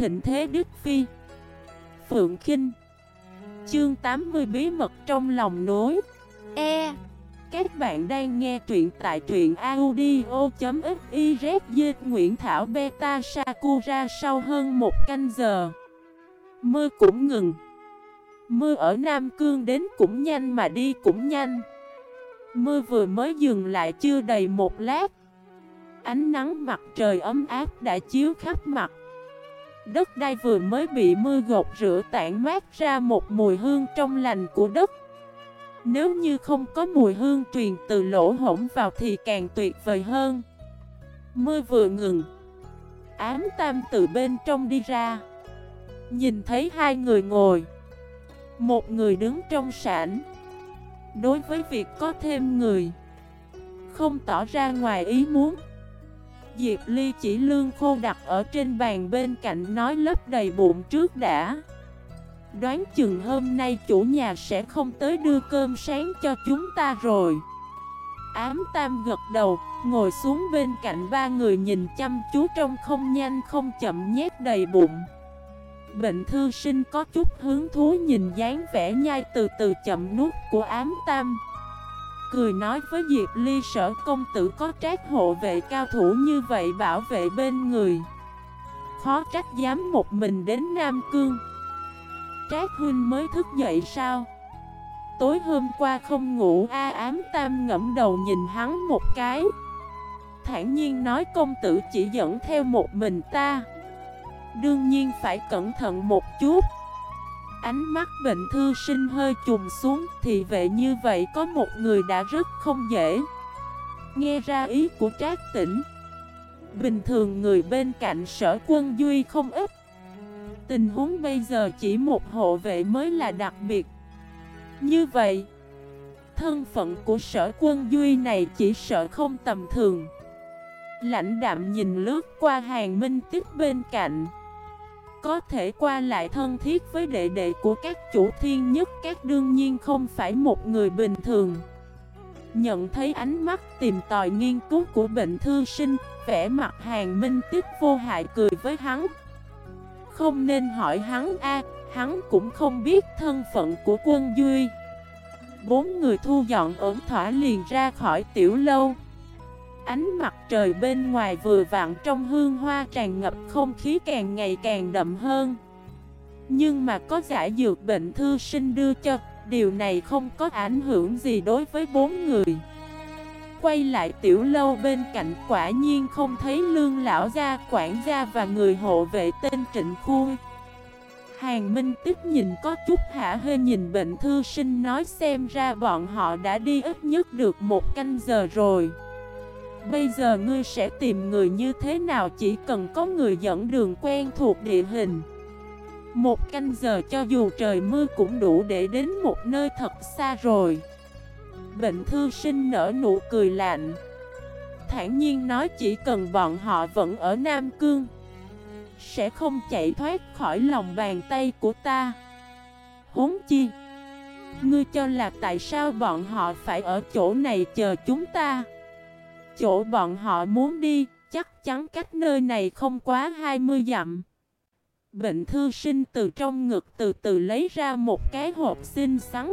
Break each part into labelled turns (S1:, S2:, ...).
S1: thịnh thế Đức Phi. Phượng Kinh. Chương 80 Bí mật trong lòng nối. E. Các bạn đang nghe truyện tại truyện audio.xyz Nguyễn Thảo Beta Sakura sau hơn một canh giờ. Mưa cũng ngừng. Mưa ở Nam Cương đến cũng nhanh mà đi cũng nhanh. Mưa vừa mới dừng lại chưa đầy một lát. Ánh nắng mặt trời ấm áp đã chiếu khắp mặt Đất đai vừa mới bị mưa gột rửa tản mát ra một mùi hương trong lành của đất. Nếu như không có mùi hương truyền từ lỗ hổng vào thì càng tuyệt vời hơn. Mưa vừa ngừng. Ám tam từ bên trong đi ra. Nhìn thấy hai người ngồi. Một người đứng trong sảnh. Đối với việc có thêm người. Không tỏ ra ngoài ý muốn. Diệp Ly chỉ lương khô đặt ở trên bàn bên cạnh nói lấp đầy bụng trước đã. Đoán chừng hôm nay chủ nhà sẽ không tới đưa cơm sáng cho chúng ta rồi. Ám tam gật đầu, ngồi xuống bên cạnh ba người nhìn chăm chú trong không nhanh không chậm nhét đầy bụng. Bệnh thư sinh có chút hứng thú nhìn dáng vẻ nhai từ từ chậm nuốt của ám tam. Cười nói với Diệp Ly, sở công tử có trác hộ vệ cao thủ như vậy bảo vệ bên người. Khó trách dám một mình đến Nam Cương. Trác huynh mới thức dậy sao? Tối hôm qua không ngủ, A ám tam ngẫm đầu nhìn hắn một cái. Thản nhiên nói, công tử chỉ dẫn theo một mình ta. Đương nhiên phải cẩn thận một chút. Ánh mắt bệnh thư sinh hơi trùng xuống, Thì vệ như vậy có một người đã rất không dễ. Nghe ra ý của trác tỉnh Bình thường người bên cạnh sở quân Duy không ít. Tình huống bây giờ chỉ một hộ vệ mới là đặc biệt. Như vậy, Thân phận của sở quân Duy này chỉ sợ không tầm thường. Lãnh đạm nhìn lướt qua hàng minh tích bên cạnh có thể qua lại thân thiết với đệ đệ của các chủ thiên nhất, các đương nhiên không phải một người bình thường. Nhận thấy ánh mắt tìm tòi nghiên cứu của bệnh thư sinh, Vẻ mặt hàng minh tiếp vô hại cười với hắn. Không nên hỏi hắn, a, hắn cũng không biết thân phận của quân Duy. Bốn người thu dọn ổn thỏa liền ra khỏi tiểu lâu. Ánh mặt trời bên ngoài vừa vặn trong hương hoa tràn ngập không khí càng ngày càng đậm hơn. Nhưng mà có giải dược bệnh thư sinh đưa cho Điều này không có ảnh hưởng gì đối với bốn người. Quay lại tiểu lâu bên cạnh quả nhiên không thấy lương lão gia, quản gia và người hộ vệ tên Trịnh Khu Hàng Minh Tích nhìn có chút hả hê nhìn bệnh thư sinh nói xem ra bọn họ đã đi ít nhất được một canh giờ rồi. Bây giờ ngươi sẽ tìm người như thế nào chỉ cần có người dẫn đường quen thuộc địa hình. Một canh giờ cho dù trời mưa cũng đủ để đến một nơi thật xa rồi. Bệnh thư sinh nở nụ cười lạnh. Thản nhiên nói chỉ cần bọn họ vẫn ở Nam Cương, Sẽ không chạy thoát khỏi lòng bàn tay của ta. Huống chi, Ngươi cho là tại sao bọn họ phải ở chỗ này chờ chúng ta? Chỗ bọn họ muốn đi, chắc chắn cách nơi này không quá 20 dặm. Bệnh thư sinh từ trong ngực từ từ lấy ra một cái hộp xinh xắn.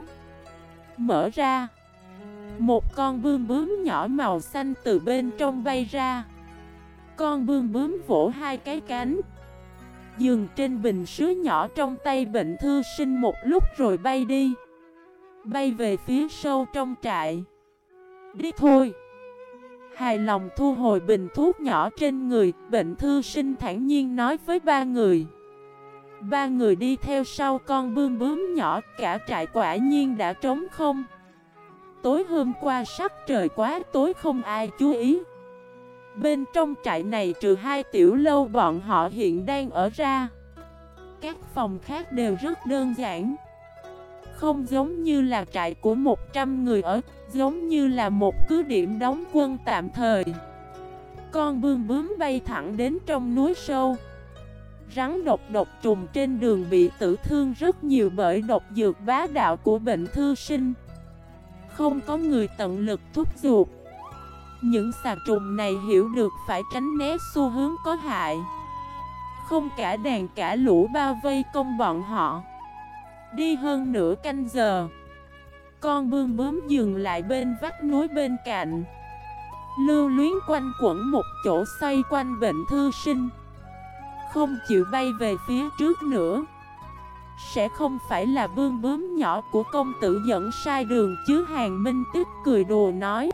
S1: Mở ra. Một con bươm bướm nhỏ màu xanh từ bên trong bay ra. Con bươm bướm vỗ hai cái cánh. Dừng trên bình sứ nhỏ trong tay bệnh thư sinh một lúc rồi bay đi. Bay về phía sâu trong trại. Đi thôi. Hài lòng thu hồi bình thuốc nhỏ trên người, bệnh thư sinh thản nhiên nói với ba người. Ba người đi theo sau con bươm bướm nhỏ, cả trại quả nhiên đã trống không. Tối hôm qua sắc trời quá tối không ai chú ý. Bên trong trại này trừ hai tiểu lâu bọn họ hiện đang ở ra. Các phòng khác đều rất đơn giản. Không giống như là trại của 100 người ở, giống như là một cứ điểm đóng quân tạm thời. Con bươm bướm bay thẳng đến trong núi sâu. Rắn độc độc trùng trên đường bị tử thương rất nhiều bởi độc dược bá đạo của bệnh thư sinh. Không có người tận lực thúc giục. Những xà trùng này hiểu được phải tránh né xu hướng có hại. không cả đàn cả lũ bao vây công bọn họ Đi hơn nửa canh giờ con bươm bướm dừng lại bên vách núi bên cạnh. Lưu luyến quanh quẩn một chỗ xoay quanh bệnh thư sinh. Không chịu bay về phía trước nữa. Sẽ không phải là bươm bướm nhỏ của công tử dẫn sai đường chứ Hàng Minh tức cười đùa nói.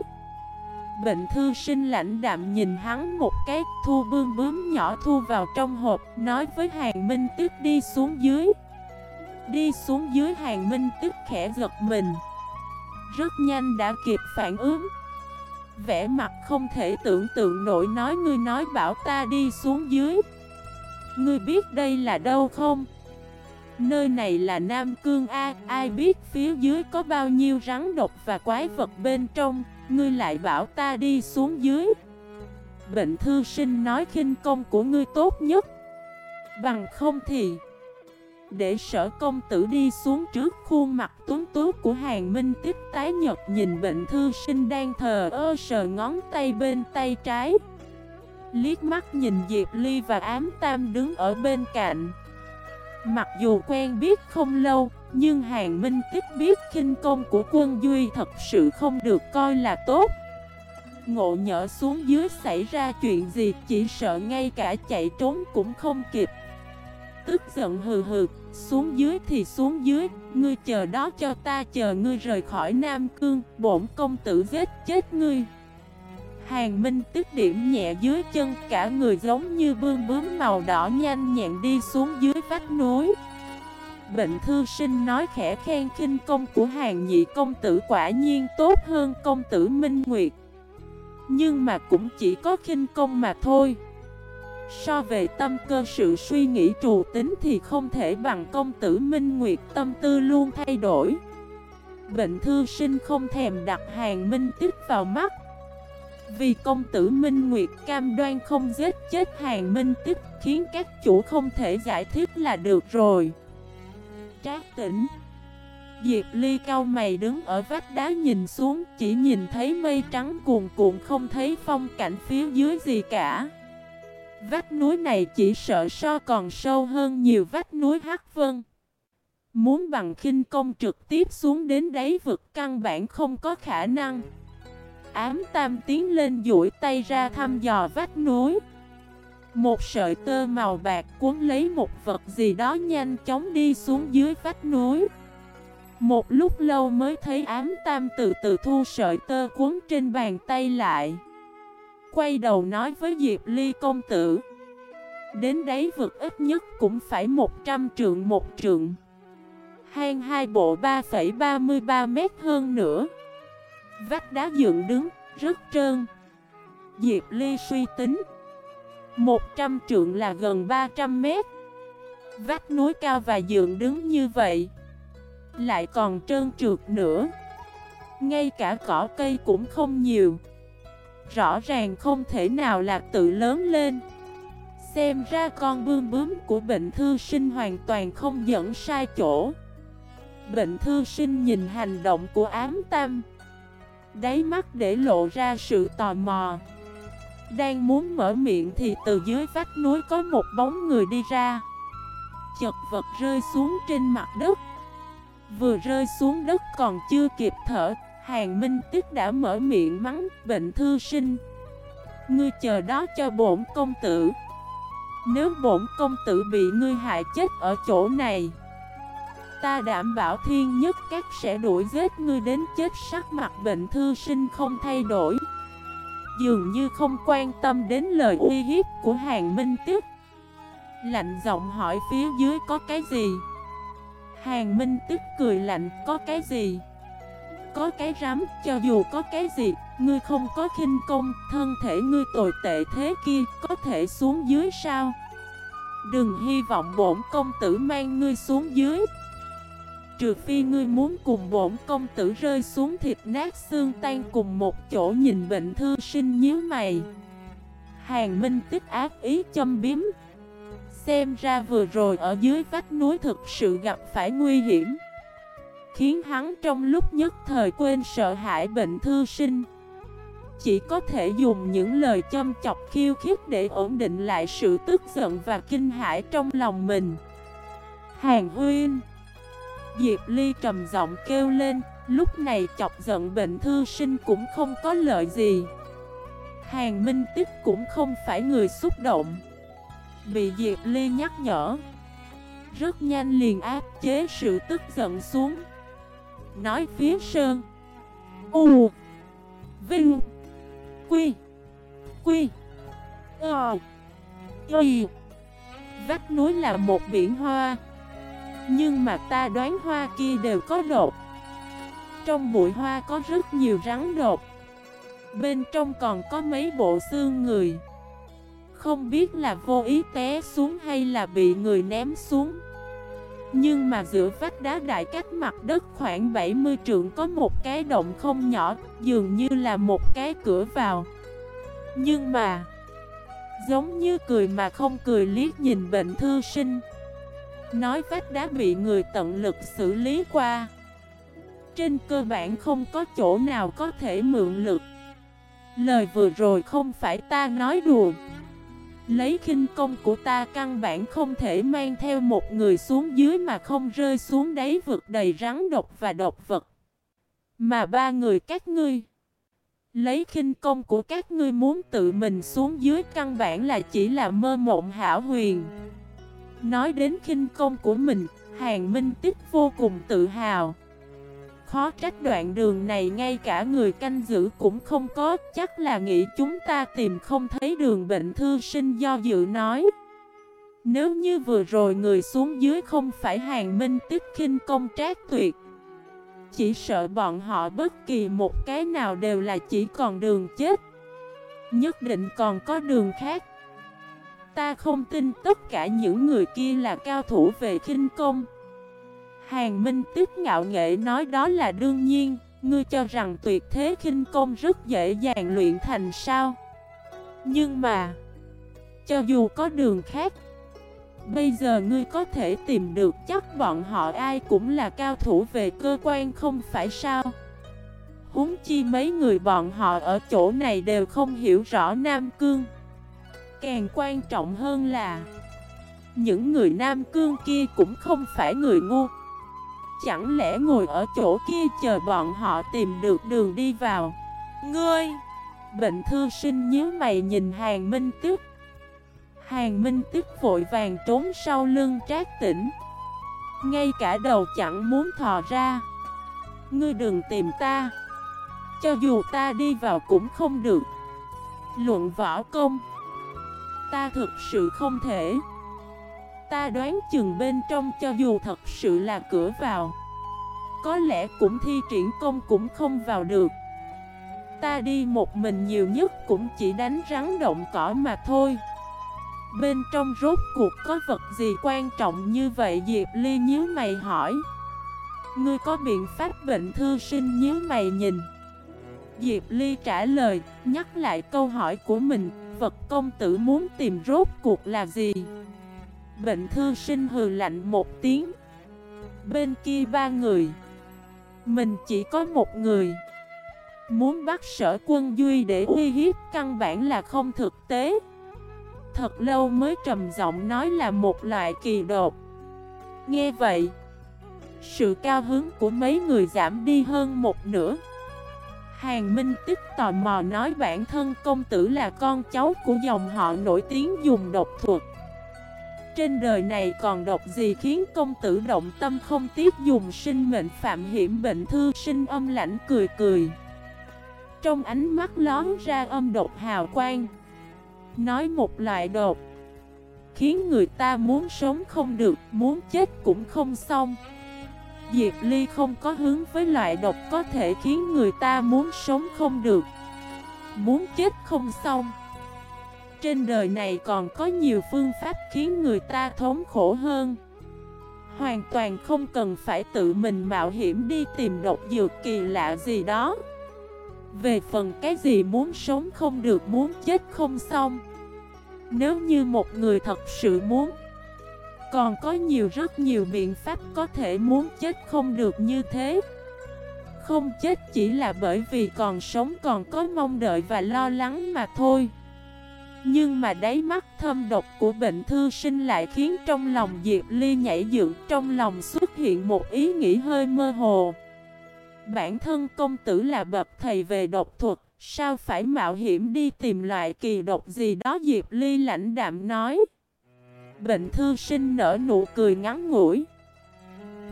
S1: Bệnh thư sinh lãnh đạm nhìn hắn một cái, Thu bươm bướm nhỏ thu vào trong hộp, Nói với Hàng Minh tức đi xuống dưới. Đi xuống dưới Hàng Minh tức khẽ gật mình. Rất nhanh đã kịp phản ứng. Vẽ mặt không thể tưởng tượng nổi nói, Ngươi nói bảo ta đi xuống dưới. Ngươi biết đây là đâu không? Nơi này là Nam Cương A, Ai biết phía dưới có bao nhiêu rắn độc và quái vật bên trong. Ngươi lại bảo ta đi xuống dưới. Bệnh thư sinh nói, khinh công của ngươi tốt nhất. Bằng không thì để sở công tử đi xuống trước khuôn mặt tuấn tú của hàng minh tiếp tái nhật Nhìn bệnh thư sinh đang thờ ơ sờ ngón tay bên tay trái. Liếc mắt nhìn Diệp Ly và ám tam đứng ở bên cạnh. Mặc dù quen biết không lâu, nhưng Hàng Minh Tích biết khinh công của quân Duy thật sự không được coi là tốt. Ngộ nhỡ xuống dưới xảy ra chuyện gì chỉ sợ ngay cả chạy trốn cũng không kịp. Tức giận hừ hừ, xuống dưới thì xuống dưới Ngươi chờ đó cho ta chờ ngươi rời khỏi Nam Cương Bổn công tử giết chết ngươi. Hàng Minh tức điểm nhẹ dưới chân cả người giống như bươm bướm màu đỏ nhanh nhẹn đi xuống dưới vách núi. Bệnh thư sinh nói khẽ khen kinh công của hàng nhị công tử quả nhiên tốt hơn công tử Minh Nguyệt. Nhưng mà cũng chỉ có kinh công mà thôi. So về tâm cơ, sự suy nghĩ, trù tính thì không thể bằng công tử Minh Nguyệt. Tâm tư luôn thay đổi. Bệnh thư sinh không thèm đặt hàng minh tích vào mắt. Vì công tử Minh Nguyệt cam đoan không giết chết hàng minh tích, Khiến các chủ không thể giải thích là được rồi. Trác tỉnh. Diệp Ly cao mày đứng ở vách đá nhìn xuống, Chỉ nhìn thấy mây trắng cuồn cuộn, không thấy phong cảnh phía dưới gì cả. Vách núi này chỉ sợ so còn sâu hơn nhiều vách núi Hắc Vân. Muốn bằng khinh công trực tiếp xuống đến đáy vực căn bản không có khả năng. Ám tam tiến lên duỗi tay ra thăm dò vách núi. Một sợi tơ màu bạc cuốn lấy một vật gì đó nhanh chóng đi xuống dưới vách núi. Một lúc lâu mới thấy ám tam từ từ thu sợi tơ cuốn trên bàn tay lại. Quay đầu nói với Diệp Ly công tử. Đến đấy vực ít nhất cũng phải 100 trượng một trượng. Hang hai bộ 3,33 mét hơn nữa. Vách đá dựng đứng, rất trơn. Diệp Ly suy tính. 100 trượng là gần 300 mét. Vách núi cao và dựng đứng như vậy Lại còn trơn trượt nữa. Ngay cả cỏ cây cũng không nhiều. Rõ ràng không thể nào là tự lớn lên. Xem ra con bươm bướm của bệnh thư sinh hoàn toàn không dẫn sai chỗ. Bệnh thư sinh nhìn hành động của ám tâm. Đáy mắt để lộ ra sự tò mò. Đang muốn mở miệng thì từ dưới vách núi có một bóng người đi ra. Chật vật rơi xuống trên mặt đất. Vừa rơi xuống đất còn chưa kịp thở Hàng Minh Tức đã mở miệng mắng, bệnh thư sinh, Ngươi chờ đó cho bổn công tử. Nếu bổn công tử bị ngươi hại chết ở chỗ này, Ta đảm bảo thiên nhất các sẽ đuổi giết ngươi đến chết sắc mặt bệnh thư sinh không thay đổi. Dường như không quan tâm đến lời uy hiếp của hàng minh tức. Lạnh giọng hỏi phía dưới, có cái gì? Hàng minh tức cười lạnh, có cái gì? Có cái rắm, cho dù có cái gì, Ngươi không có khinh công, Thân thể ngươi tồi tệ thế kia, Có thể xuống dưới sao? Đừng hy vọng bổn công tử mang ngươi xuống dưới. Trừ phi ngươi muốn cùng bổn công tử rơi xuống thịt nát xương tan cùng một chỗ nhìn bệnh thư sinh nhíu mày. Hàng Minh tích ác ý châm biếm. Xem ra vừa rồi ở dưới vách núi thực sự gặp phải nguy hiểm. Khiến hắn trong lúc nhất thời quên sợ hãi bệnh thư sinh chỉ có thể dùng những lời châm chọc khiêu khích để ổn định lại sự tức giận và kinh hãi trong lòng mình. Hàng huyên Diệp Ly trầm giọng kêu lên, lúc này chọc giận bệnh thư sinh cũng không có lợi gì. Hàng Minh Tích cũng không phải người xúc động. Bị Diệp Ly nhắc nhở. Rất nhanh liền áp chế sự tức giận xuống. Nói phía sơn. U. Vinh. Quy. Quy. Ờ. Y. Vách núi là một biển hoa. Nhưng mà ta đoán hoa kia đều có đột. Trong bụi hoa có rất nhiều rắn đột. Bên trong còn có mấy bộ xương người. Không biết là vô ý té xuống hay là bị người ném xuống nhưng mà giữa vách đá đại cách mặt đất khoảng 70 trượng có một cái động không nhỏ, dường như là một cái cửa vào. Nhưng mà, giống như cười mà không cười liếc nhìn bệnh thư sinh. Nói vách đá bị người tận lực xử lý qua. Trên cơ bản không có chỗ nào có thể mượn lực. Lời vừa rồi không phải ta nói đùa. Lấy khinh công của ta căn bản không thể mang theo một người xuống dưới mà không rơi xuống đáy vực đầy rắn độc và độc vật. Mà ba người các ngươi Lấy khinh công của các ngươi muốn tự mình xuống dưới căn bản là chỉ là mơ mộng hảo huyền Nói đến khinh công của mình, Hàng Minh Tích vô cùng tự hào Khó trách đoạn đường này ngay cả người canh giữ cũng không có, Chắc là nghĩ chúng ta tìm không thấy đường bệnh thư sinh do dự nói. Nếu như vừa rồi người xuống dưới không phải hàng minh tích khinh công trác tuyệt, Chỉ sợ bọn họ bất kỳ một cái nào đều là chỉ còn đường chết. Nhất định còn có đường khác. Ta không tin tất cả những người kia là cao thủ về khinh công. Hàng Minh Tuyết ngạo nghệ nói đó là đương nhiên, ngươi cho rằng tuyệt thế khinh công rất dễ dàng luyện thành sao? Nhưng mà, cho dù có đường khác, bây giờ ngươi có thể tìm được chắc bọn họ ai cũng là cao thủ về cơ quan không phải sao? Húng chi mấy người bọn họ ở chỗ này đều không hiểu rõ Nam Cương. Càng quan trọng hơn là những người Nam Cương kia cũng không phải người ngu. Chẳng lẽ ngồi ở chỗ kia chờ bọn họ tìm được đường đi vào? Ngươi! Bệnh thư sinh nhớ mày nhìn hàng minh tức Hàng minh tức vội vàng trốn sau lưng trác tỉnh Ngay cả đầu chẳng muốn thò ra. Ngươi đừng tìm ta. Cho dù ta đi vào cũng không được. Luận võ công. Ta thực sự không thể. Ta đoán chừng bên trong cho dù thật sự là cửa vào, Có lẽ cũng thi triển công cũng không vào được. Ta đi một mình nhiều nhất cũng chỉ đánh rắn động cỏ mà thôi. Bên trong rốt cuộc có vật gì quan trọng như vậy? Diệp Ly nhíu mày hỏi. Ngươi có biện pháp bệnh thư sinh nhíu mày nhìn. Diệp Ly trả lời, Nhắc lại câu hỏi của mình. Vật công tử muốn tìm rốt cuộc là gì? Bệnh thư sinh hừ lạnh một tiếng. Bên kia ba người. Mình chỉ có một người. Muốn bắt sở quân Duy để uy hiếp căn bản là không thực tế. Thật lâu mới trầm giọng nói là một loại kỳ đột. Nghe vậy, Sự cao hứng của mấy người giảm đi hơn một nửa. Hàng Minh Tích tò mò nói bản thân công tử là con cháu của dòng họ nổi tiếng dùng độc thuật trên đời này còn độc gì khiến công tử động tâm không tiếc dùng sinh mệnh phạm hiểm bệnh thư sinh âm lãnh cười cười. Trong ánh mắt lón ra âm độc hào quang. Nói một loại độc. Khiến người ta muốn sống không được, muốn chết cũng không xong. Diệp Ly không có hướng với loại độc có thể khiến người ta muốn sống không được. Muốn chết không xong trên đời này còn có nhiều phương pháp khiến người ta thống khổ hơn. Hoàn toàn không cần phải tự mình mạo hiểm đi tìm độc dược kỳ lạ gì đó. Về phần cái gì muốn sống không được, muốn chết không xong. Nếu như một người thật sự muốn, Còn có nhiều rất nhiều biện pháp có thể muốn chết không được như thế. Không chết chỉ là bởi vì còn sống còn có mong đợi và lo lắng mà thôi. Nhưng mà đáy mắt thâm độc của bệnh thư sinh lại khiến trong lòng Diệp Ly nhảy dựng trong lòng xuất hiện một ý nghĩ hơi mơ hồ. Bản thân công tử là bậc thầy về độc thuật, sao phải mạo hiểm đi tìm loại kỳ độc gì đó Diệp Ly lãnh đạm nói. Bệnh thư sinh nở nụ cười ngắn ngủi.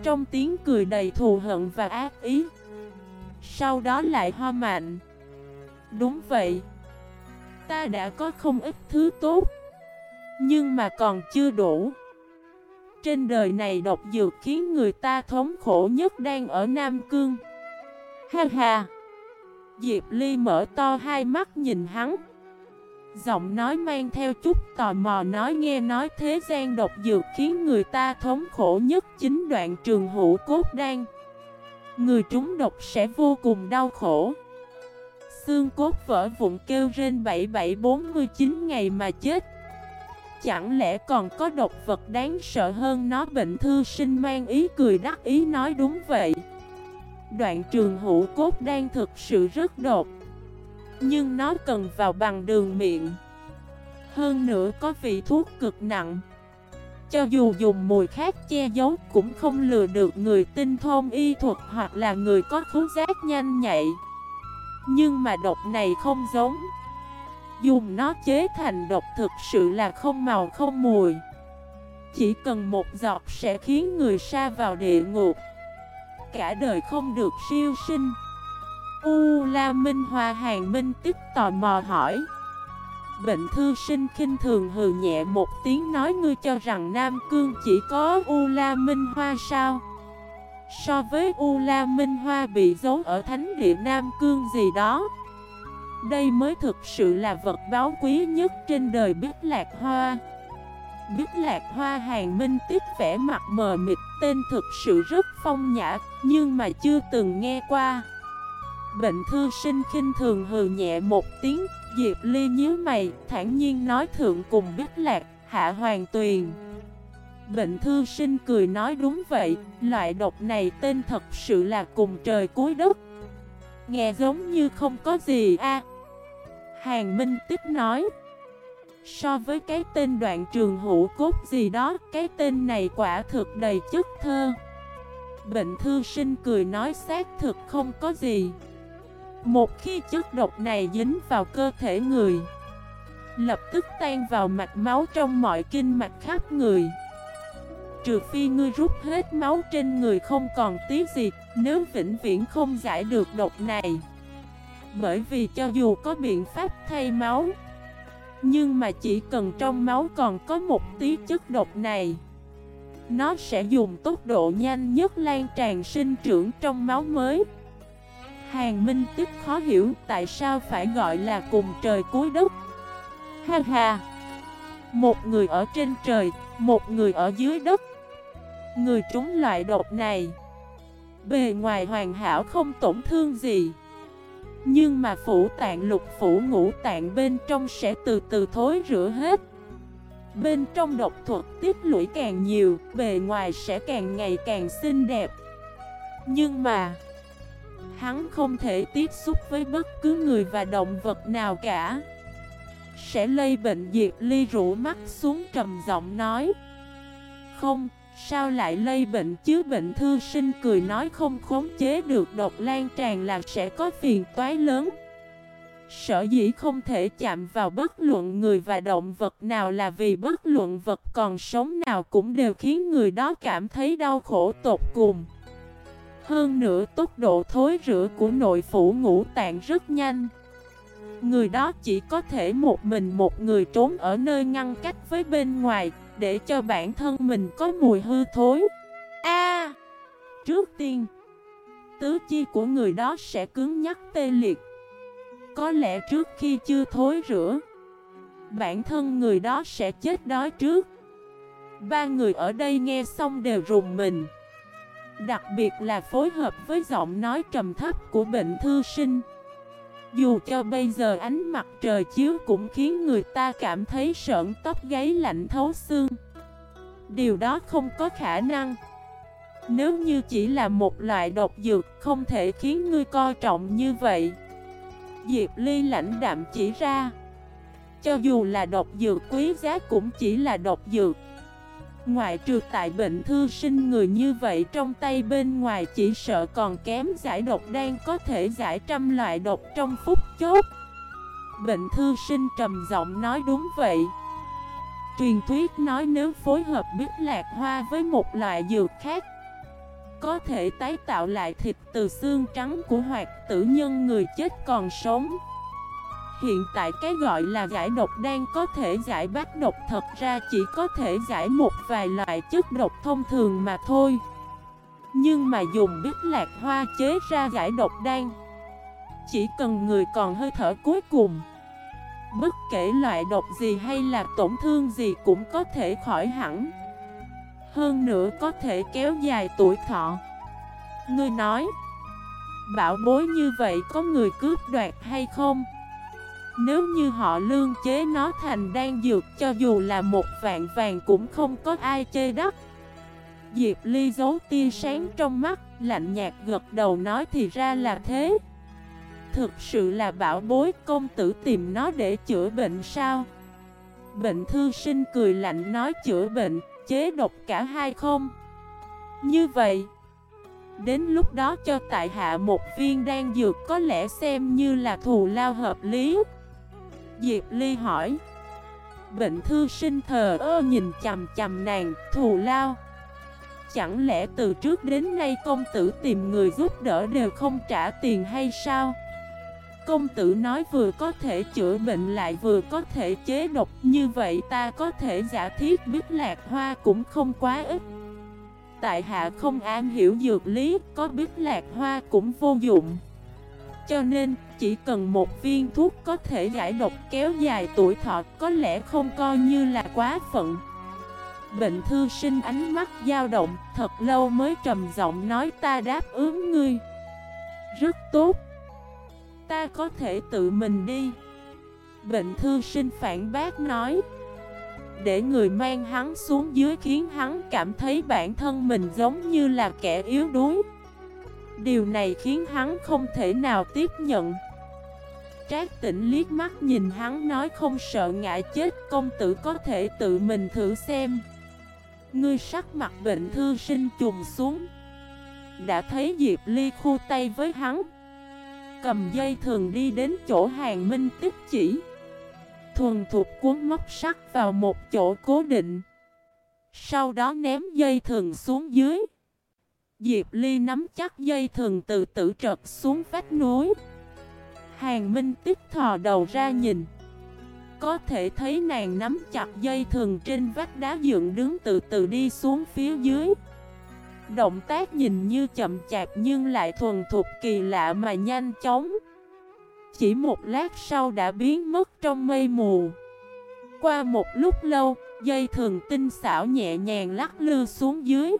S1: Trong tiếng cười đầy thù hận và ác ý. Sau đó lại ho mạnh. Đúng vậy. Ta đã có không ít thứ tốt. Nhưng mà còn chưa đủ. Trên đời này độc dược khiến người ta thống khổ nhất đang ở Nam Cương. Ha ha! Diệp Ly mở to hai mắt nhìn hắn. Giọng nói mang theo chút tò mò nói nghe nói thế gian độc dược khiến người ta thống khổ nhất chính đoạn trường hữu cốt đan. Người trúng độc sẽ vô cùng đau khổ. Xương cốt vỡ vụn kêu rên 7749 ngày mà chết. Chẳng lẽ còn có độc vật đáng sợ hơn nó bệnh thư sinh mang ý cười đắc ý nói đúng vậy. Đoạn trường hữu cốt đang thực sự rất đột Nhưng nó cần vào bằng đường miệng Hơn nữa có vị thuốc cực nặng, Cho dù dùng mùi khác che giấu cũng không lừa được người tinh thông y thuật hoặc là người có khứu giác nhanh nhạy nhưng mà độc này không giống. Dùng nó chế thành độc thực sự là không màu không mùi. Chỉ cần một giọt sẽ khiến người xa vào địa ngục. Cả đời không được siêu sinh. U La Minh Hoa Hàng Minh tức tò mò hỏi. Bệnh thư sinh khinh thường hừ nhẹ một tiếng nói ngươi cho rằng Nam Cương chỉ có U La Minh Hoa sao? So với U La Minh Hoa bị giấu ở thánh địa Nam Cương gì đó. Đây mới thực sự là vật báo quý nhất trên đời biết lạc hoa. Biết lạc hoa hàng minh tiếp vẻ mặt mờ mịt, tên thực sự rất phong nhã, Nhưng mà chưa từng nghe qua. Bệnh thư sinh khinh thường hừ nhẹ một tiếng, Diệp Ly nhíu mày, thản nhiên nói thượng cùng biết lạc, hạ hoàng tuyền. Bệnh thư sinh cười nói đúng vậy, Loại độc này tên thật sự là cùng trời cuối đất. Nghe giống như không có gì a Hàng Minh tiếp nói, So với cái tên đoạn trường hữu cốt gì đó, Cái tên này quả thực đầy chất thơ. Bệnh thư sinh cười nói, xác thực không có gì. Một khi chất độc này dính vào cơ thể người, Lập tức tan vào mạch máu trong mọi kinh mạch khắp người. Trừ phi ngươi rút hết máu trên người không còn tí gì Nếu vĩnh viễn không giải được độc này. Bởi vì cho dù có biện pháp thay máu nhưng mà chỉ cần trong máu còn có một tí chất độc này Nó sẽ dùng tốc độ nhanh nhất lan tràn sinh trưởng trong máu mới. Hàng Minh tức khó hiểu tại sao phải gọi là cùng trời cuối đất. Ha ha! Một người ở trên trời, một người ở dưới đất. Người trúng loại độc này Bề ngoài hoàn hảo không tổn thương gì. Nhưng mà phủ tạng lục phủ ngũ tạng bên trong sẽ từ từ thối rửa hết. Bên trong độc thuật tiếp lũy càng nhiều, bề ngoài sẽ càng ngày càng xinh đẹp. Nhưng mà Hắn không thể tiếp xúc với bất cứ người và động vật nào cả. Sẽ lây bệnh diệt ly rũ mắt xuống trầm giọng nói Không, Sao lại lây bệnh? Chứ bệnh thư sinh cười nói không khống chế được độc lan tràn là sẽ có phiền toái lớn. Sở dĩ không thể chạm vào bất luận người và động vật nào là vì bất luận vật còn sống nào cũng đều khiến người đó cảm thấy đau khổ tột cùng. Hơn nữa, tốc độ thối rửa của nội phủ ngũ tạng rất nhanh. Người đó chỉ có thể một mình một người trốn ở nơi ngăn cách với bên ngoài để cho bản thân mình có mùi hư thối. A. Trước tiên Tứ chi của người đó sẽ cứng nhắc tê liệt. Có lẽ trước khi chưa thối rửa Bản thân người đó sẽ chết đói trước. Ba người ở đây nghe xong đều rùng mình. Đặc biệt là phối hợp với giọng nói trầm thấp của bệnh thư sinh dù cho bây giờ ánh mặt trời chiếu cũng khiến người ta cảm thấy sợn tóc gáy lạnh thấu xương. Điều đó không có khả năng. Nếu như chỉ là một loại độc dược, Không thể khiến ngươi coi trọng như vậy. Diệp Ly lãnh đạm chỉ ra. Cho dù là độc dược, quý giá cũng chỉ là độc dược. Ngoại trừ tại bệnh thư sinh người như vậy, trong tay bên ngoài chỉ sợ còn kém giải độc đang có thể giải trăm loại độc trong phút chốt. Bệnh thư sinh trầm giọng nói đúng vậy. Truyền thuyết nói nếu phối hợp biết lạc hoa với một loại dược khác, Có thể tái tạo lại thịt từ xương trắng của hoạt tử nhân người chết còn sống. Hiện tại cái gọi là giải độc đang có thể giải bát độc, thật ra chỉ có thể giải một vài loại chất độc thông thường mà thôi. Nhưng mà dùng bích lạc hoa chế ra giải độc đan, Chỉ cần người còn hơi thở cuối cùng. Bất kể loại độc gì hay là tổn thương gì cũng có thể khỏi hẳn. Hơn nữa có thể kéo dài tuổi thọ. Ngươi nói, Bảo bối như vậy có người cướp đoạt hay không? Nếu như họ lương chế nó thành đan dược cho dù là một vạn vàng cũng không có ai chê đắt Diệp Ly giấu tia sáng trong mắt, lạnh nhạt gật đầu nói thì ra là thế. Thực sự là bảo bối công tử tìm nó để chữa bệnh sao? Bệnh thư sinh cười lạnh nói chữa bệnh, chế độc cả hai không? Như vậy Đến lúc đó cho tại hạ một viên đan dược có lẽ xem như là thù lao hợp lý. Diệp Ly hỏi. Bệnh thư sinh thờ ơ nhìn chầm chầm nàng, thù lao. Chẳng lẽ từ trước đến nay công tử tìm người giúp đỡ đều không trả tiền hay sao? Công tử nói vừa có thể chữa bệnh lại vừa có thể chế độc Như vậy ta có thể giả thiết biết lạc hoa cũng không quá ít. Tại hạ không an hiểu dược lý, có biết lạc hoa cũng vô dụng. Cho nên, chỉ cần một viên thuốc có thể giải độc kéo dài tuổi thọ Có lẽ không coi như là quá phận. Bệnh thư sinh ánh mắt dao động, thật lâu mới trầm giọng nói ta đáp ứng ngươi. Rất tốt. Ta có thể tự mình đi. Bệnh thư sinh phản bác nói. Để người mang hắn xuống dưới khiến hắn cảm thấy bản thân mình giống như là kẻ yếu đuối. Điều này khiến hắn không thể nào tiếp nhận. Trác tỉnh liếc mắt nhìn hắn nói không sợ ngại chết, Công tử có thể tự mình thử xem. Ngươi sắc mặt bệnh thư sinh trùng xuống. Đã thấy Diệp Ly khu tay với hắn. Cầm dây thường đi đến chỗ hàng minh tích chỉ. Thuần thuộc cuốn móc sắt vào một chỗ cố định. Sau đó ném dây thường xuống dưới. Diệp Ly nắm chắc dây thường từ tử trật xuống vách núi Hàng Minh tích thò đầu ra nhìn. Có thể thấy nàng nắm chặt dây thường trên vách đá dựng đứng từ từ đi xuống phía dưới. Động tác nhìn như chậm chạp nhưng lại thuần thuộc kỳ lạ mà nhanh chóng. Chỉ một lát sau đã biến mất trong mây mù. Qua một lúc lâu, dây thường tinh xảo nhẹ nhàng lắc lư xuống dưới.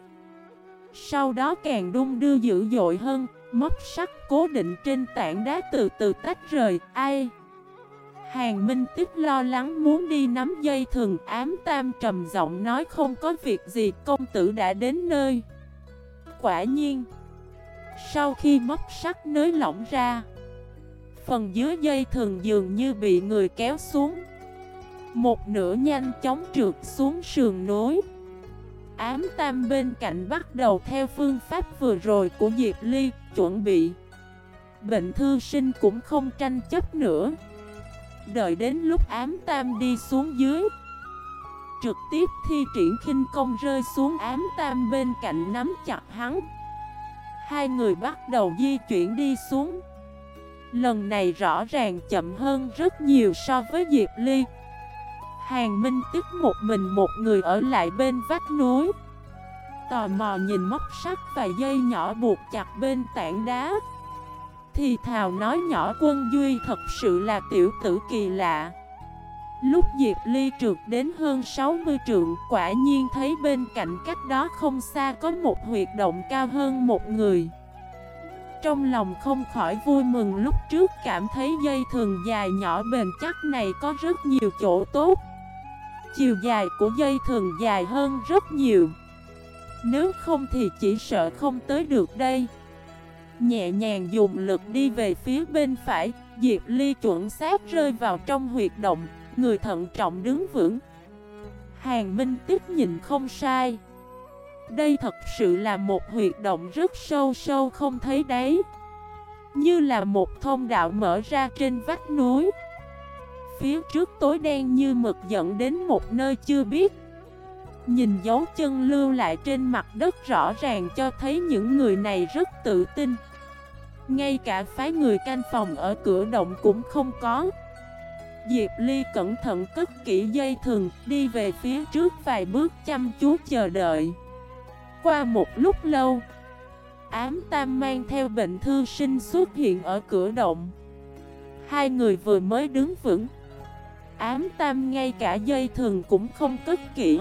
S1: Sau đó càng đung đưa dữ dội hơn, Móc sắt cố định trên tảng đá từ từ tách rời, Ai? Hàng Minh tiếp lo lắng muốn đi nắm dây thường ám tam trầm giọng nói không có việc gì, công tử đã đến nơi. Quả nhiên, Sau khi móc sắt nới lỏng ra, Phần dưới dây thường dường như bị người kéo xuống. Một nửa nhanh chóng trượt xuống sườn nối Ám tam bên cạnh bắt đầu theo phương pháp vừa rồi của Diệp Ly, chuẩn bị. Bệnh thư sinh cũng không tranh chấp nữa. Đợi đến lúc ám tam đi xuống dưới. Trực tiếp thi triển khinh công rơi xuống ám tam bên cạnh nắm chặt hắn. Hai người bắt đầu di chuyển đi xuống. Lần này rõ ràng chậm hơn rất nhiều so với Diệp Ly. Hàng Minh tức một mình một người ở lại bên vách núi. Tò mò nhìn móc sắt và dây nhỏ buộc chặt bên tảng đá. Thì thào nói nhỏ quân Duy thật sự là tiểu tử kỳ lạ. Lúc Diệp Ly trượt đến hơn 60 trượng, Quả nhiên thấy bên cạnh cách đó không xa có một huyệt động cao hơn một người. Trong lòng không khỏi vui mừng lúc trước cảm thấy dây thường dài nhỏ bền chắc này có rất nhiều chỗ tốt. Chiều dài của dây thường dài hơn rất nhiều. Nếu không thì chỉ sợ không tới được đây. Nhẹ nhàng dùng lực đi về phía bên phải, Diệp Ly chuẩn xác rơi vào trong huyệt động, Người thận trọng đứng vững. Hàng Minh tiếp nhìn không sai. Đây thật sự là một huyệt động rất sâu sâu không thấy đáy. Như là một thông đạo mở ra trên vách núi. Phía trước tối đen như mực dẫn đến một nơi chưa biết. Nhìn dấu chân lưu lại trên mặt đất rõ ràng cho thấy những người này rất tự tin. Ngay cả phái người canh phòng ở cửa động cũng không có. Diệp Ly cẩn thận cất kỹ dây thừng, Đi về phía trước vài bước chăm chú chờ đợi. Qua một lúc lâu, Ám Tam mang theo bệnh thư sinh xuất hiện ở cửa động. Hai người vừa mới đứng vững Ám Tam ngay cả dây thường cũng không cất kỹ.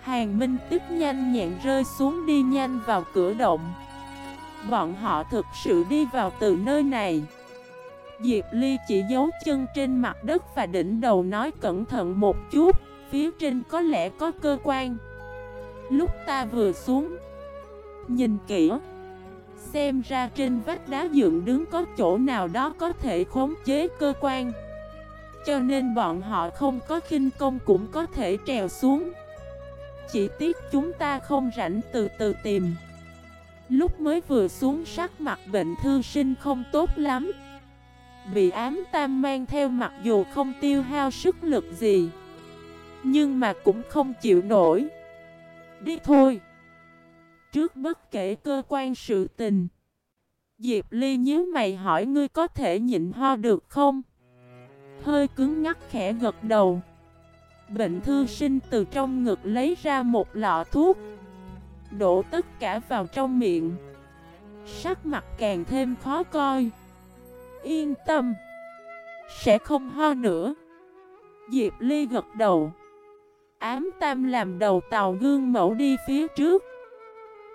S1: Hàng Minh tức nhanh nhẹn rơi xuống đi nhanh vào cửa động. Bọn họ thực sự đi vào từ nơi này. Diệp Ly chỉ giấu chân trên mặt đất và đỉnh đầu nói cẩn thận một chút, Phía trên có lẽ có cơ quan. Lúc ta vừa xuống, Nhìn kỹ, Xem ra trên vách đá dựng đứng có chỗ nào đó có thể khống chế cơ quan. Cho nên bọn họ không có khinh công cũng có thể trèo xuống. Chỉ tiếc chúng ta không rảnh từ từ tìm. Lúc mới vừa xuống sắc mặt bệnh thư sinh không tốt lắm. Bị ám tam mang theo mặc dù không tiêu hao sức lực gì, Nhưng mà cũng không chịu nổi. Đi thôi. Trước bất kể cơ quan sự tình, Diệp Ly nhớ mày hỏi ngươi có thể nhịn ho được không? Hơi cứng ngắc khẽ gật đầu. Bệnh thư sinh từ trong ngực lấy ra một lọ thuốc, Đổ tất cả vào trong miệng. Sắc mặt càng thêm khó coi. Yên tâm, Sẽ không ho nữa. Diệp Ly gật đầu. Ám tam làm đầu tàu gương mẫu đi phía trước.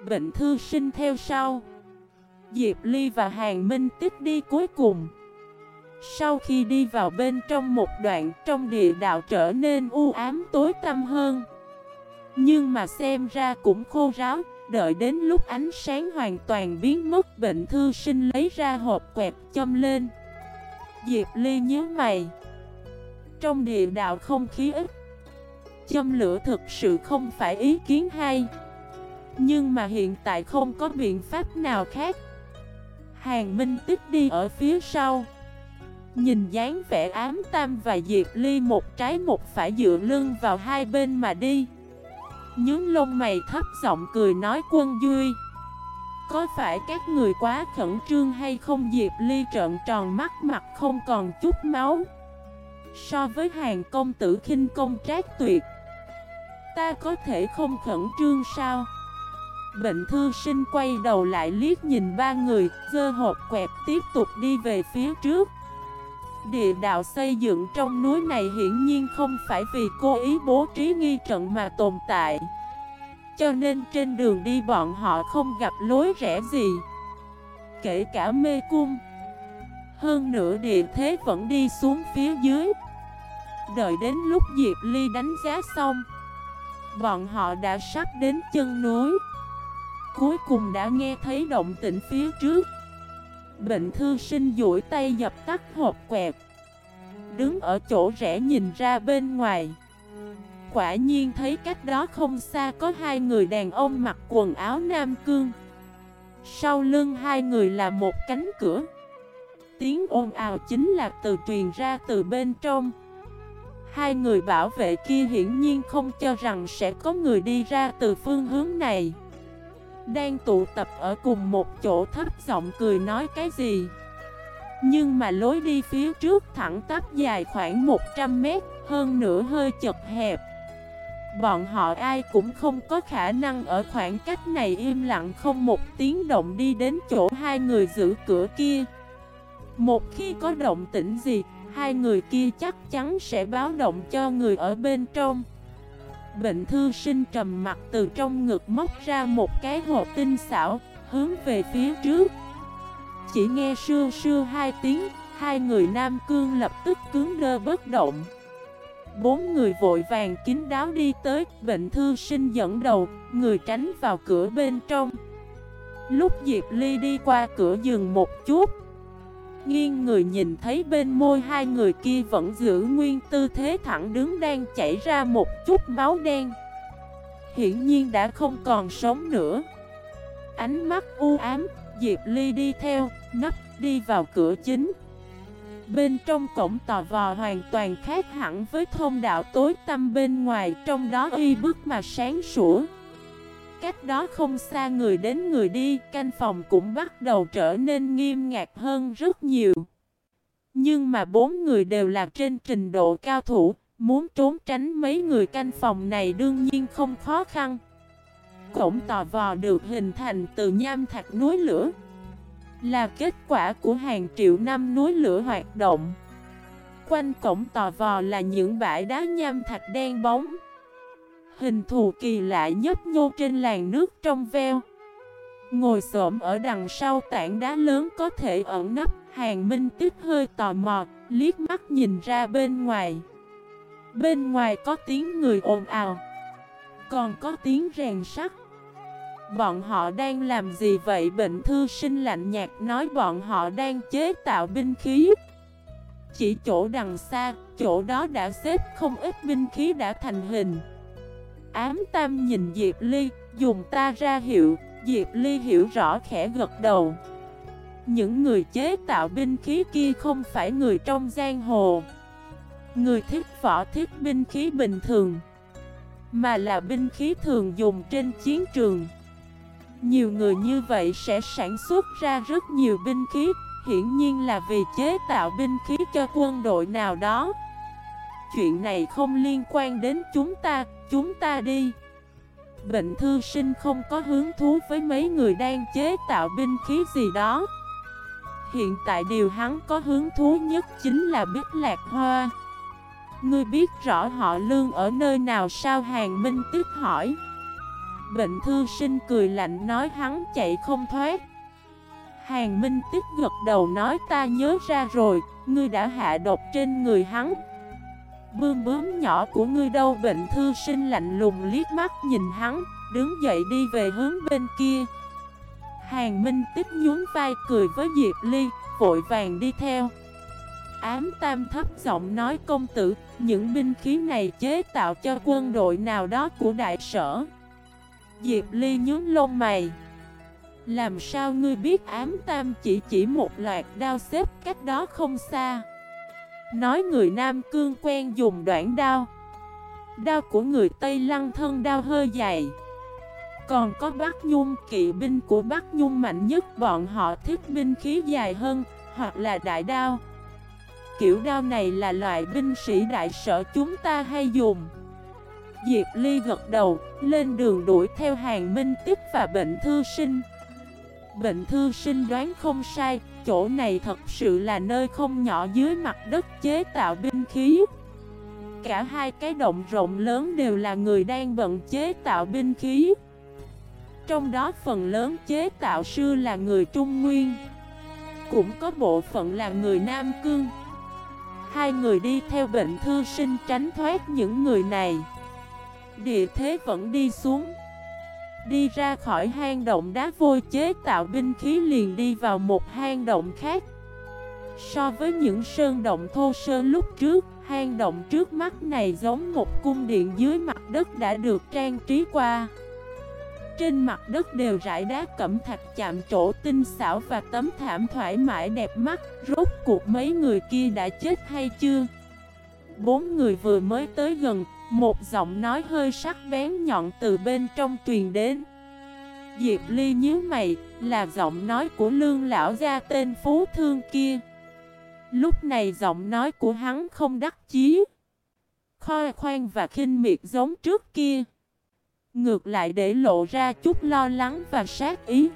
S1: Bệnh thư sinh theo sau. Diệp Ly và Hàng Minh Tích đi cuối cùng sau khi đi vào bên trong một đoạn trong địa đạo trở nên u ám tối tăm hơn. Nhưng mà xem ra cũng khô ráo, Đợi đến lúc ánh sáng hoàn toàn biến mất, bệnh thư sinh lấy ra hộp quẹt châm lên. Diệp Ly nhớ mày. Trong địa đạo không khí ít. Châm lửa thực sự không phải ý kiến hay. Nhưng mà hiện tại không có biện pháp nào khác. Hàng Minh tích đi ở phía sau. Nhìn dáng vẻ ám tam và Diệp Ly một trái một phải dựa lưng vào hai bên mà đi. Nhướng lông mày thấp giọng cười nói quân Duy. Có phải các người quá khẩn trương hay không? Diệp Ly trợn tròn mắt, mặt không còn chút máu. So với hàng công tử khinh công trác tuyệt, Ta có thể không khẩn trương sao? Bệnh thư sinh quay đầu lại liếc nhìn ba người, Dơ hộp quẹt tiếp tục đi về phía trước. Địa đạo xây dựng trong núi này hiển nhiên không phải vì cố ý bố trí nghi trận mà tồn tại. Cho nên trên đường đi bọn họ không gặp lối rẽ gì, Kể cả mê cung. Hơn nữa địa thế vẫn đi xuống phía dưới. Đợi đến lúc Diệp Ly đánh giá xong, Bọn họ đã sắp đến chân núi. Cuối cùng đã nghe thấy động tĩnh phía trước. Bệnh thư sinh duỗi tay dập tắt hộp quẹt. Đứng ở chỗ rẽ nhìn ra bên ngoài. Quả nhiên thấy cách đó không xa có hai người đàn ông mặc quần áo nam cương. Sau lưng hai người là một cánh cửa. Tiếng ồn ào chính là từ truyền ra từ bên trong. Hai người bảo vệ kia hiển nhiên không cho rằng sẽ có người đi ra từ phương hướng này đang tụ tập ở cùng một chỗ thấp giọng cười nói cái gì. Nhưng mà lối đi phía trước thẳng tắp dài khoảng 100 mét Hơn nữa hơi chật hẹp. Bọn họ ai cũng không có khả năng ở khoảng cách này im lặng không một tiếng động đi đến chỗ hai người giữ cửa kia. Một khi có động tĩnh gì, hai người kia chắc chắn sẽ báo động cho người ở bên trong. Bệnh thư sinh trầm mặt từ trong ngực móc ra một cái hộp tinh xảo, hướng về phía trước. Chỉ nghe sưa sưa hai tiếng, hai người Nam Cương lập tức cứng đơ bất động. Bốn người vội vàng kín đáo đi tới, bệnh thư sinh dẫn đầu, người tránh vào cửa bên trong. Lúc Diệp Ly đi qua cửa giường một chút, nghiêng người nhìn thấy bên môi hai người kia vẫn giữ nguyên tư thế thẳng đứng đang chảy ra một chút máu đen. Hiển nhiên đã không còn sống nữa. Ánh mắt u ám, Diệp Ly đi theo, nấp đi vào cửa chính. Bên trong cổng tò vò hoàn toàn khác hẳn với thông đạo tối tăm bên ngoài Trong đó y bức mà sáng sủa Cách đó không xa người đến người đi, Canh phòng cũng bắt đầu trở nên nghiêm ngặt hơn rất nhiều. Nhưng mà bốn người đều là trên trình độ cao thủ, Muốn trốn tránh mấy người canh phòng này đương nhiên không khó khăn. Cổng tò vò được hình thành từ nham thạch núi lửa, là kết quả của hàng triệu năm núi lửa hoạt động. Quanh cổng tò vò là những bãi đá nham thạch đen bóng. Hình thù kỳ lạ nhấp nhô trên làn nước trong veo. Ngồi xổm ở đằng sau tảng đá lớn có thể ẩn nấp Hàng Minh Tích hơi tò mò, liếc mắt nhìn ra bên ngoài. Bên ngoài có tiếng người ồn ào Còn có tiếng rèn sắt. Bọn họ đang làm gì vậy? Bệnh thư sinh lạnh nhạt nói bọn họ đang chế tạo binh khí. Chỉ chỗ đằng xa, chỗ đó đã xếp không ít binh khí đã thành hình. Ám tam nhìn Diệp Ly, dùng ta ra hiệu, Diệp Ly hiểu rõ khẽ gật đầu. Những người chế tạo binh khí kia không phải người trong giang hồ. Người thích võ thiết binh khí bình thường Mà là binh khí thường dùng trên chiến trường. Nhiều người như vậy sẽ sản xuất ra rất nhiều binh khí Hiển nhiên là vì chế tạo binh khí cho quân đội nào đó. Chuyện này không liên quan đến chúng ta, chúng ta đi. Bệnh thư sinh không có hứng thú với mấy người đang chế tạo binh khí gì đó. Hiện tại điều hắn có hứng thú nhất chính là biết lạc hoa. Ngươi biết rõ họ lương ở nơi nào sao hàng minh tiếp hỏi. Bệnh thư sinh cười lạnh nói hắn chạy không thoát. Hàng Minh Tích gật đầu nói ta nhớ ra rồi Ngươi đã hạ độc trên người hắn. Bươm bướm nhỏ của ngươi đâu Bệnh thư sinh lạnh lùng liếc mắt nhìn hắn, Đứng dậy đi về hướng bên kia. Hàng Minh Tích nhún vai cười với Diệp Ly, Vội vàng đi theo. Ám tam thấp giọng nói, công tử, Những binh khí này chế tạo cho quân đội nào đó của đại sở. Diệp Ly nhướng lông mày. Làm sao ngươi biết ám tam chỉ chỉ một loạt đao xếp cách đó không xa? Nói người Nam Cương quen dùng đoạn đao. Đao của người Tây Lăng thân đao hơi dài Còn có Bắc Nhung kỵ binh của Bắc Nhung mạnh nhất Bọn họ thích binh khí dài hơn Hoặc là đại đao. Kiểu đao này là loại binh sĩ đại sở chúng ta hay dùng. Diệp Ly gật đầu, lên đường đuổi theo hàng minh tiếp và bệnh thư sinh. Bệnh thư sinh đoán không sai, chỗ này thật sự là nơi không nhỏ dưới mặt đất chế tạo binh khí. Cả hai cái động rộng lớn đều là người đang bận chế tạo binh khí. Trong đó phần lớn chế tạo sư là người Trung Nguyên, Cũng có bộ phận là người Nam Cương Hai người đi theo bệnh thư sinh tránh thoát những người này Địa thế vẫn đi xuống Đi ra khỏi hang động đá vôi chế tạo binh khí liền đi vào một hang động khác. So với những sơn động thô sơ lúc trước, Hang động trước mắt này giống một cung điện dưới mặt đất đã được trang trí qua. Trên mặt đất đều rải đá cẩm thạch chạm trổ tinh xảo và tấm thảm thoải mái đẹp mắt. Rốt cuộc mấy người kia đã chết hay chưa? Bốn người vừa mới tới gần một giọng nói hơi sắc bén nhọn từ bên trong truyền đến. Diệp Ly nhíu mày Là giọng nói của lương lão gia tên Phú Thương kia. Lúc này giọng nói của hắn không đắc chí. Khoa khoan và khinh miệt giống trước kia. Ngược lại để lộ ra chút lo lắng và sát ý.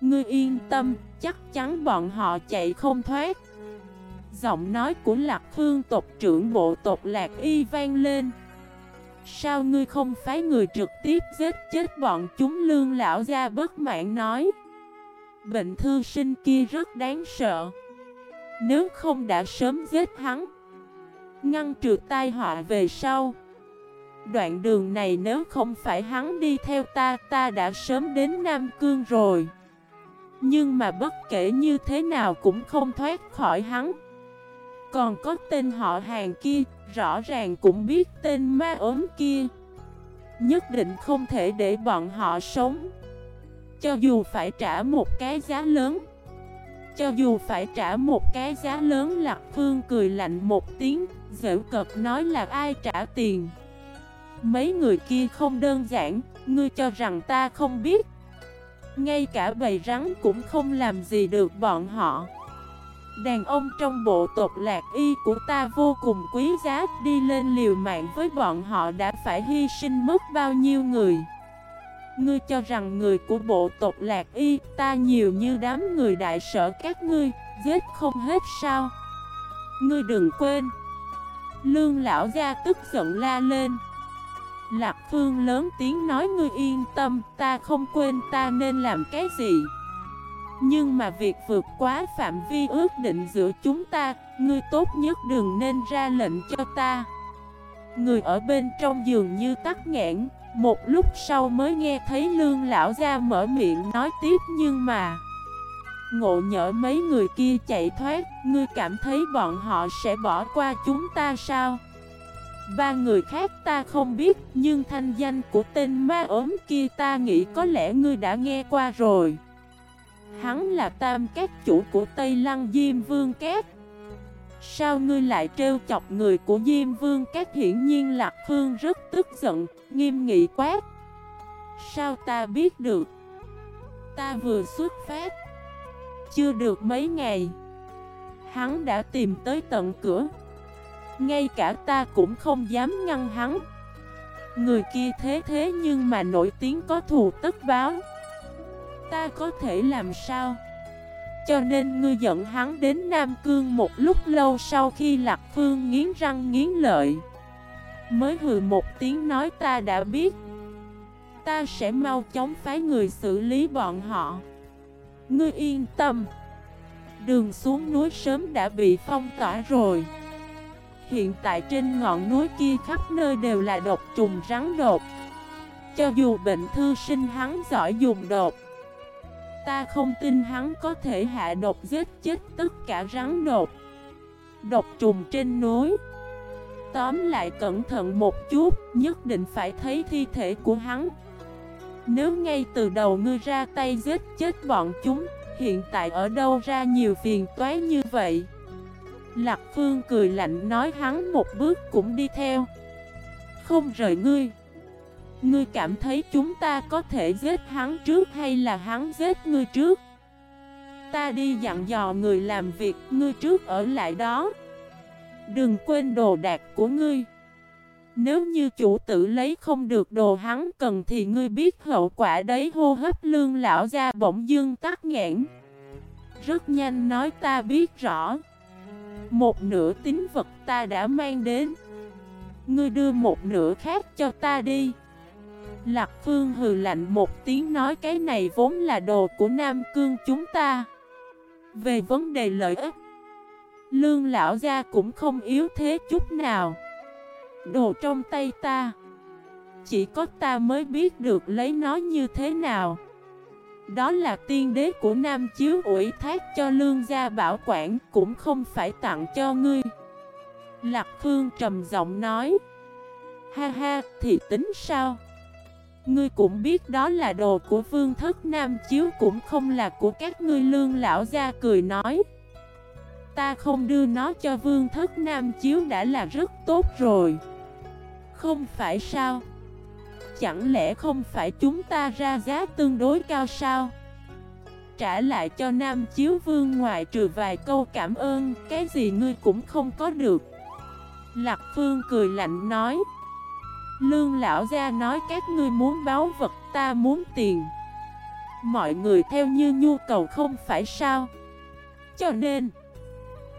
S1: Ngươi yên tâm, chắc chắn bọn họ chạy không thoát. Giọng nói của lạc hương tộc trưởng bộ tộc lạc y vang lên. Sao ngươi không phái người trực tiếp giết chết bọn chúng? Lương lão gia bất mãn nói. Bệnh thư sinh kia rất đáng sợ. Nếu không đã sớm giết hắn, Ngăn trừ tai họa về sau, Đoạn đường này nếu không phải hắn đi theo ta Ta đã sớm đến Nam Cương rồi. Nhưng mà bất kể như thế nào cũng không thoát khỏi hắn. Còn có tên họ hàng kia, Rõ ràng cũng biết tên ma ốm kia. Nhất định không thể để bọn họ sống. Cho dù phải trả một cái giá lớn, Cho dù phải trả một cái giá lớn, Lạc Phương cười lạnh một tiếng Dễu cợt nói là ai trả tiền? Mấy người kia không đơn giản, Ngươi cho rằng ta không biết. Ngay cả bầy rắn cũng không làm gì được bọn họ. Đàn ông trong bộ tộc lạc y của ta vô cùng quý giá, Đi lên liều mạng với bọn họ đã phải hy sinh mất bao nhiêu người? Ngươi cho rằng người của bộ tộc lạc y, Ta nhiều như đám người đại sở các ngươi, Giết không hết sao? Ngươi đừng quên. Lương lão gia tức giận la lên. Lạc Phương lớn tiếng nói, ngươi yên tâm, Ta không quên ta nên làm cái gì nhưng mà việc vượt quá phạm vi ước định giữa chúng ta, Ngươi tốt nhất đừng nên ra lệnh cho ta. Người ở bên trong giường như tắt nghẽn, Một lúc sau mới nghe thấy lương lão ra mở miệng nói tiếp Nhưng mà Ngộ nhỡ mấy người kia chạy thoát, Ngươi cảm thấy bọn họ sẽ bỏ qua chúng ta sao? Ba người khác ta không biết, Nhưng thanh danh của tên ma ốm kia ta nghĩ có lẽ ngươi đã nghe qua rồi. Hắn là tam các chủ của Tây Lăng Diêm Vương Cát Sao ngươi lại trêu chọc người của Diêm Vương Cát Hiển nhiên Lạc Phương rất tức giận, nghiêm nghị quát. Sao ta biết được? Ta vừa xuất phát Chưa được mấy ngày Hắn đã tìm tới tận cửa. Ngay cả ta cũng không dám ngăn hắn. Người kia thế thế nhưng mà nổi tiếng có thù tất báo. Ta có thể làm sao? Cho nên ngươi dẫn hắn đến Nam Cương một lúc lâu sau khi Lạc Phương nghiến răng nghiến lợi. Mới hừ một tiếng nói ta đã biết. Ta sẽ mau chóng phái người xử lý bọn họ. Ngươi yên tâm. Đường xuống núi sớm đã bị phong tỏa rồi. Hiện tại trên ngọn núi kia khắp nơi đều là độc trùng rắn đột. Cho dù bệnh thư sinh hắn giỏi dùng đột Ta không tin hắn có thể hạ độc giết chết tất cả rắn độc. Độc trùng trên núi. Tóm lại cẩn thận một chút, Nhất định phải thấy thi thể của hắn. Nếu ngay từ đầu ngươi ra tay giết chết bọn chúng, Hiện tại ở đâu ra nhiều phiền toái như vậy? Lạc Phương cười lạnh nói hắn một bước cũng đi theo. Không rời ngươi. Ngươi cảm thấy chúng ta có thể giết hắn trước hay là hắn giết ngươi trước? Ta đi dặn dò người làm việc, ngươi trước ở lại đó. Đừng quên đồ đạc của ngươi. Nếu như chủ tử lấy không được đồ hắn cần thì ngươi biết hậu quả đấy hô hấp lương lão ra bỗng dương tắt nghẽn. Rất nhanh nói ta biết rõ. Một nửa tín vật ta đã mang đến. Ngươi đưa một nửa khác cho ta đi. Lạc Phương hừ lạnh một tiếng nói cái này vốn là đồ của Nam Cương chúng ta. Về vấn đề lợi ích, Lương lão gia cũng không yếu thế chút nào. Đồ trong tay ta, chỉ có ta mới biết được lấy nó như thế nào. Đó là tiên đế của Nam Chiếu ủy thác cho lương gia bảo quản cũng không phải tặng cho ngươi. Lạc Phương trầm giọng nói Ha ha, thì tính sao? Ngươi cũng biết đó là đồ của vương thất Nam Chiếu, cũng không là của các ngươi, lương lão gia cười nói. Ta không đưa nó cho vương thất Nam Chiếu đã là rất tốt rồi. Không phải sao? Chẳng lẽ không phải chúng ta ra giá tương đối cao sao? Trả lại cho Nam Chiếu Vương ngoại trừ vài câu cảm ơn, Cái gì ngươi cũng không có được. Lạc Phương cười lạnh nói. Lương lão gia nói các ngươi muốn báo vật ta muốn tiền. Mọi người theo như nhu cầu không phải sao? Cho nên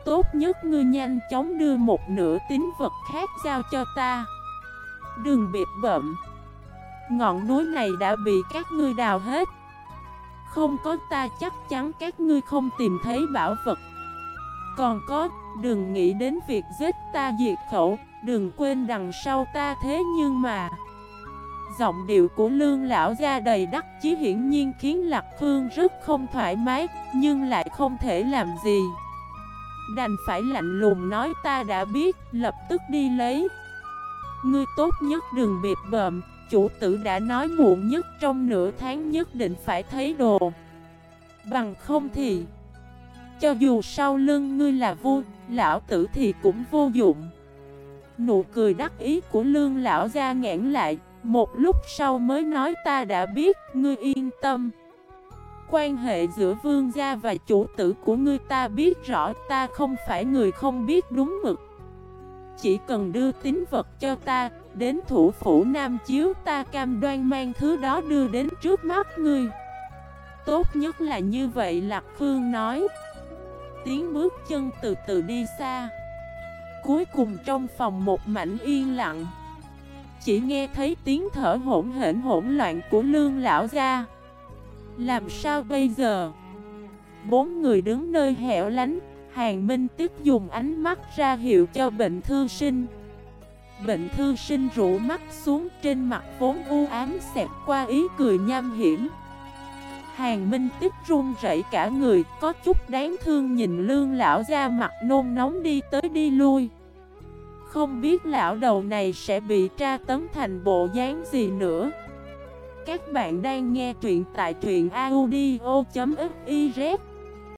S1: Tốt nhất ngươi nhanh chóng đưa một nửa tín vật khác giao cho ta. Đừng biệt bậm Ngọn núi này đã bị các ngươi đào hết. Không có ta chắc chắn các ngươi không tìm thấy bảo vật. Còn có, đừng nghĩ đến việc giết ta diệt khẩu, đừng quên đằng sau ta thế nhưng mà. Giọng điệu của lương lão ra đầy đắc chí hiển nhiên khiến Lạc Phương rất không thoải mái, nhưng lại không thể làm gì. Đành phải lạnh lùng nói ta đã biết, lập tức đi lấy. Ngươi tốt nhất đừng biệt bợm, chủ tử đã nói muộn nhất trong nửa tháng nhất định phải thấy đồ. Bằng không thì Cho dù sau lưng ngươi là vua, lão tử thì cũng vô dụng. Nụ cười đắc ý của lương lão ra ngãn lại Một lúc sau mới nói ta đã biết, ngươi yên tâm. Quan hệ giữa vương gia và chủ tử của ngươi ta biết rõ ta không phải người không biết đúng mực. Chỉ cần đưa tín vật cho ta, đến thủ phủ Nam Chiếu ta cam đoan mang thứ đó đưa đến trước mắt ngươi. Tốt nhất là như vậy Lạc Phương nói. Tiếng bước chân từ từ đi xa. Cuối cùng trong phòng một mảnh yên lặng. Chỉ nghe thấy tiếng thở hỗn hển hỗn loạn của lương lão gia. Làm sao bây giờ? Bốn người đứng nơi hẻo lánh Hàng Minh tức dùng ánh mắt ra hiệu cho bệnh thư sinh. Bệnh thư sinh rũ mắt xuống trên mặt vốn u ám xẹt qua ý cười nham hiểm. Hàng Minh Tích run rẩy cả người, có chút đáng thương nhìn lương lão ra mặt nôn nóng đi tới đi lui. Không biết lão đầu này sẽ bị tra tấn thành bộ dáng gì nữa. Các bạn đang nghe truyện tại truyện audio.fif